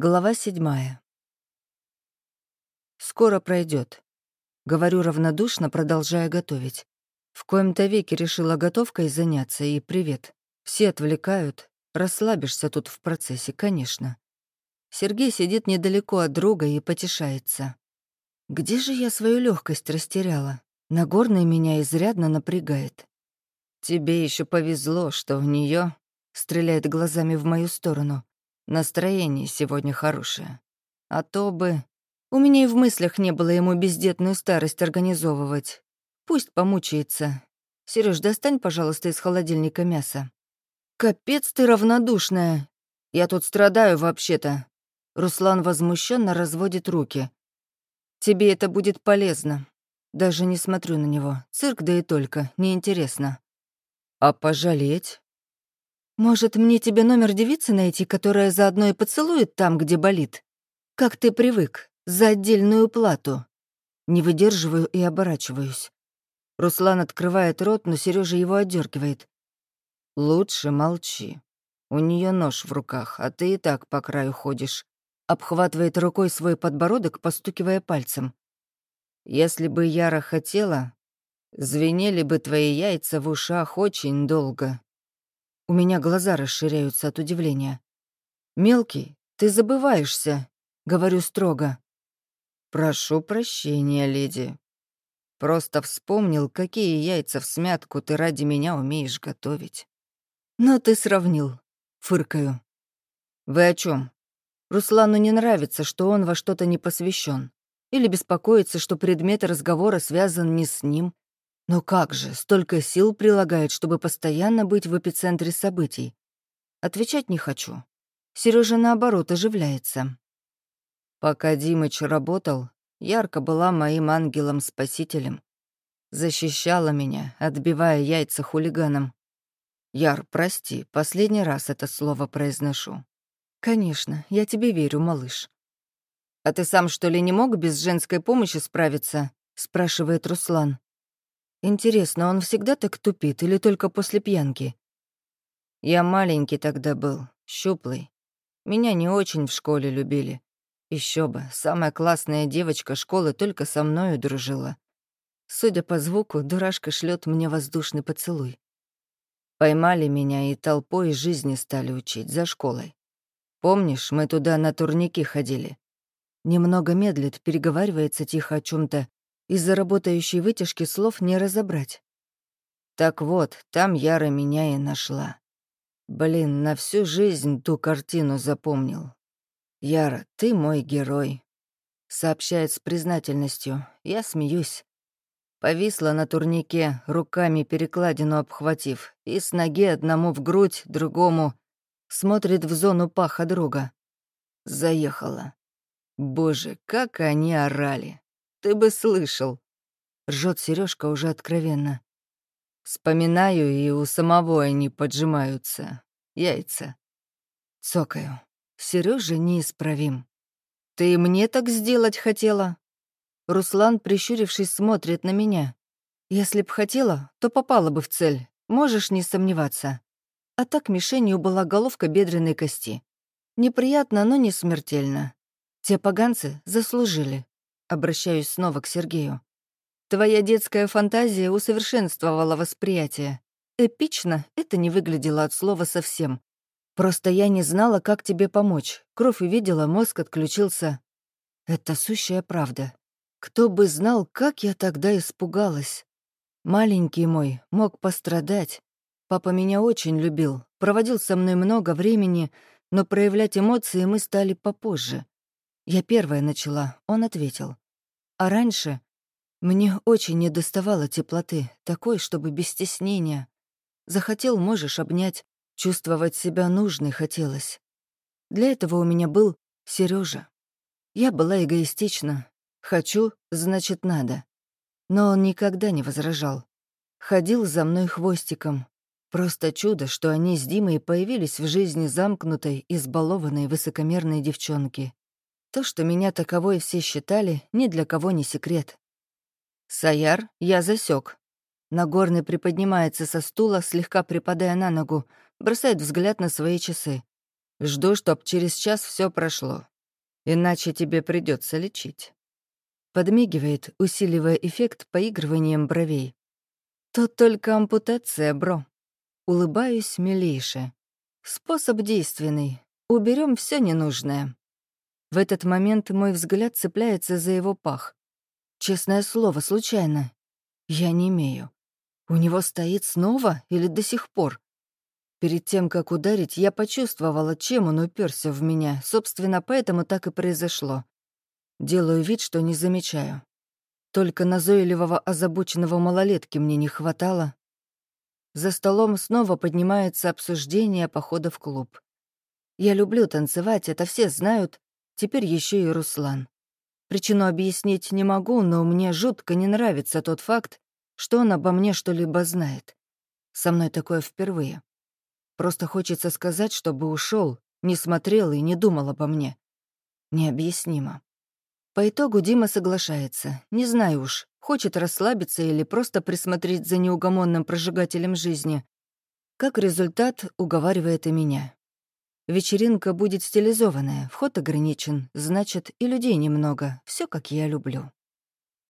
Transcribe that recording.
Глава седьмая. «Скоро пройдет. говорю равнодушно, продолжая готовить. В коем-то веке решила готовкой заняться, и привет. Все отвлекают, расслабишься тут в процессе, конечно. Сергей сидит недалеко от друга и потешается. Где же я свою легкость растеряла? Нагорный меня изрядно напрягает. Тебе еще повезло, что в нее стреляет глазами в мою сторону. Настроение сегодня хорошее. А то бы... У меня и в мыслях не было ему бездетную старость организовывать. Пусть помучается. Сереж, достань, пожалуйста, из холодильника мясо. Капец ты равнодушная. Я тут страдаю вообще-то. Руслан возмущенно разводит руки. Тебе это будет полезно. Даже не смотрю на него. Цирк, да и только. Неинтересно. А пожалеть? Может, мне тебе номер девицы найти, которая заодно и поцелует там, где болит? Как ты привык, за отдельную плату. Не выдерживаю и оборачиваюсь. Руслан открывает рот, но Сережа его отдергивает. Лучше молчи. У нее нож в руках, а ты и так по краю ходишь. Обхватывает рукой свой подбородок, постукивая пальцем. Если бы Яра хотела, звенели бы твои яйца в ушах очень долго. У меня глаза расширяются от удивления. «Мелкий, ты забываешься», — говорю строго. «Прошу прощения, леди. Просто вспомнил, какие яйца в смятку ты ради меня умеешь готовить». «Но ты сравнил», — фыркаю. «Вы о чем? Руслану не нравится, что он во что-то не посвящен, Или беспокоится, что предмет разговора связан не с ним, но как же, столько сил прилагает, чтобы постоянно быть в эпицентре событий. Отвечать не хочу. Сережа наоборот оживляется. Пока Димыч работал, Ярко была моим ангелом-спасителем. Защищала меня, отбивая яйца хулиганам. Яр, прости, последний раз это слово произношу. Конечно, я тебе верю, малыш. А ты сам, что ли, не мог без женской помощи справиться? спрашивает Руслан. Интересно, он всегда так тупит или только после пьянки? Я маленький тогда был, щуплый. Меня не очень в школе любили. Еще бы, самая классная девочка школы только со мною дружила. Судя по звуку, дурашка шлет мне воздушный поцелуй. Поймали меня и толпой жизни стали учить за школой. Помнишь, мы туда на турники ходили? Немного медлит, переговаривается тихо о чем то из-за работающей вытяжки слов не разобрать. Так вот, там Яра меня и нашла. Блин, на всю жизнь ту картину запомнил. Яра, ты мой герой. Сообщает с признательностью. Я смеюсь. Повисла на турнике, руками перекладину обхватив, и с ноги одному в грудь, другому смотрит в зону паха друга. Заехала. Боже, как они орали. Ты бы слышал. Ржет Сережка уже откровенно. Вспоминаю, и у самого они поджимаются. Яйца. Цокаю. Сережа неисправим. Ты мне так сделать хотела? Руслан, прищурившись, смотрит на меня. Если б хотела, то попала бы в цель. Можешь не сомневаться. А так мишенью была головка бедренной кости. Неприятно, но не смертельно. Те поганцы заслужили. Обращаюсь снова к Сергею. Твоя детская фантазия усовершенствовала восприятие. Эпично это не выглядело от слова совсем. Просто я не знала, как тебе помочь. Кровь увидела, мозг отключился. Это сущая правда. Кто бы знал, как я тогда испугалась. Маленький мой мог пострадать. Папа меня очень любил, проводил со мной много времени, но проявлять эмоции мы стали попозже. Я первая начала, он ответил. А раньше мне очень недоставало теплоты, такой, чтобы без стеснения. Захотел, можешь обнять, чувствовать себя нужной хотелось. Для этого у меня был Сережа. Я была эгоистична. Хочу, значит, надо. Но он никогда не возражал. Ходил за мной хвостиком. Просто чудо, что они с Димой появились в жизни замкнутой, избалованной, высокомерной девчонки. То, что меня таковой все считали, ни для кого не секрет. «Саяр, я засек. Нагорный приподнимается со стула, слегка припадая на ногу, бросает взгляд на свои часы. Жду, чтоб через час все прошло. Иначе тебе придется лечить. Подмигивает, усиливая эффект поигрыванием бровей. Тут только ампутация, бро. Улыбаюсь милейше. Способ действенный. Уберем все ненужное. В этот момент мой взгляд цепляется за его пах. Честное слово, случайно. Я не имею. У него стоит снова или до сих пор? Перед тем, как ударить, я почувствовала, чем он уперся в меня. Собственно, поэтому так и произошло. Делаю вид, что не замечаю. Только назойливого озабоченного малолетки мне не хватало. За столом снова поднимается обсуждение похода в клуб. Я люблю танцевать, это все знают, теперь еще и Руслан. Причину объяснить не могу, но мне жутко не нравится тот факт, что он обо мне что-либо знает. Со мной такое впервые. Просто хочется сказать, чтобы ушел, не смотрел и не думал обо мне. Необъяснимо. По итогу Дима соглашается. Не знаю уж, хочет расслабиться или просто присмотреть за неугомонным прожигателем жизни. Как результат, уговаривает и меня. Вечеринка будет стилизованная, вход ограничен, значит, и людей немного. Все как я люблю.